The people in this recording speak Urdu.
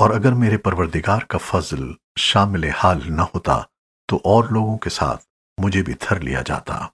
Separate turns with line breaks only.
اور اگر میرے پروردگار کا فضل شامل حال نہ ہوتا تو اور لوگوں کے ساتھ مجھے بھی تھر لیا جاتا۔